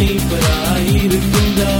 மெய்ப்பராயிருக்கின்றார் தாழ்த்திடாமல்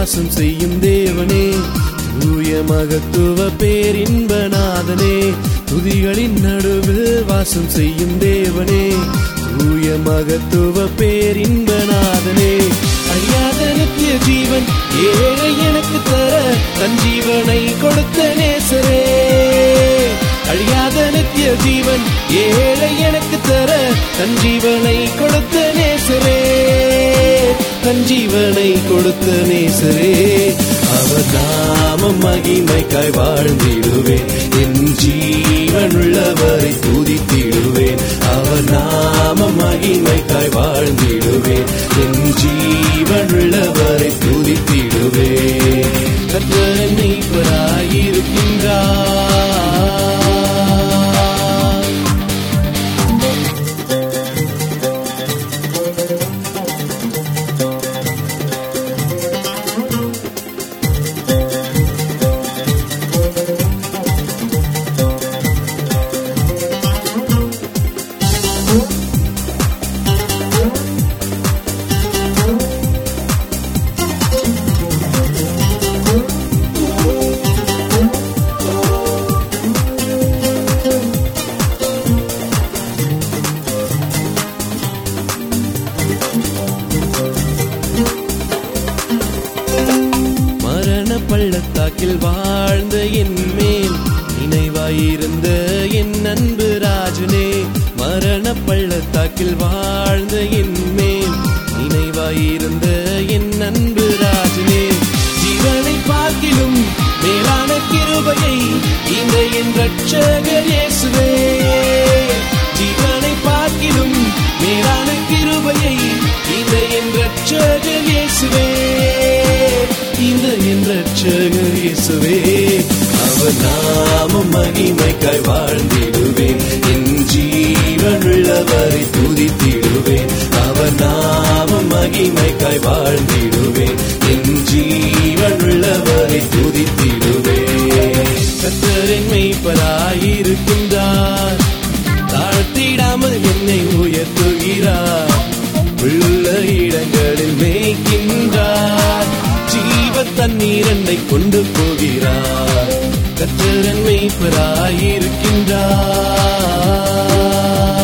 வாசம் செய்யும் தேவனே தூய மகத்துவ பேரின்பநாதனே துதிகளின் நடுவில் வாசம் செய்யும் தேவனே தூய மகத்துவ பேரின்பநாதனே. அழியாத நித்திய ஜீவன் ஏழை எனக்கு தர தன் ஜீவனை கொடுத்த நேசரே. அழியாத நித்திய ஜீவன் ஏழை எனக்கு தர தன் ஜீவனை கொடுத்த நேசரே. தன் ஜீவனை கொடுத்த நேசரே அவர் நாம மகிமைக்காய் வாழ்ந்திடுவேன் என் ஜீவனுள்ளவரை துதித்திடுவேன் அவர் நாம மகிமைக்காய் வாழ்ந்திடுவேன் என் ஜீவனுள்ளவரை துதித்திடுவேன் கத்தரன் மெய்ப்பராயிருக்கின்றார் பள்ளத்தாக்கில் வாழ்ந்த என் மேல் நினைவாயிருந்த என் அன்பு ராஜனே மரண பள்ளத்தாக்கில் வாழ்ந்த என் மேல் நினைவாயிருந்த என் அன்பு ராஜனே. ஜீவனை பார்க்கிலும் மேலான கிருபையை இந்த என் ரட்சகர் ரட்சகர் இயேசுவே அவர் நாமம் மகிமைக்காய் வாழ்ந்திடுவேன் என் ஜீவனுள்ளவரை துதித்திடுவேன் அவர் நாமம் மகிமைக்காய் வாழ்ந்திடுவேன் என் ஜீவனுள்ளவரை துதித்திடுவேன் கத்தரின் மெய்ப்பராயி தண்ணீர் என்னை கொண்டு போகிறார். கற்றரன் மெய்ப்பராயிருக்கின்றார்